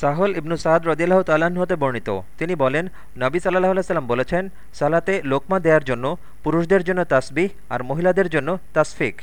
সাহল ইবনু সাদ রদিল্লাহ তাল্লাহ্ন হতে বর্ণিত। তিনি বলেন, নবী সাল্লাহ সাল্লাম বলেছেন, সালাতে লোকমা দেওয়ার জন্য, পুরুষদের জন্য তাসবিহ আর মহিলাদের জন্য তাসফিক।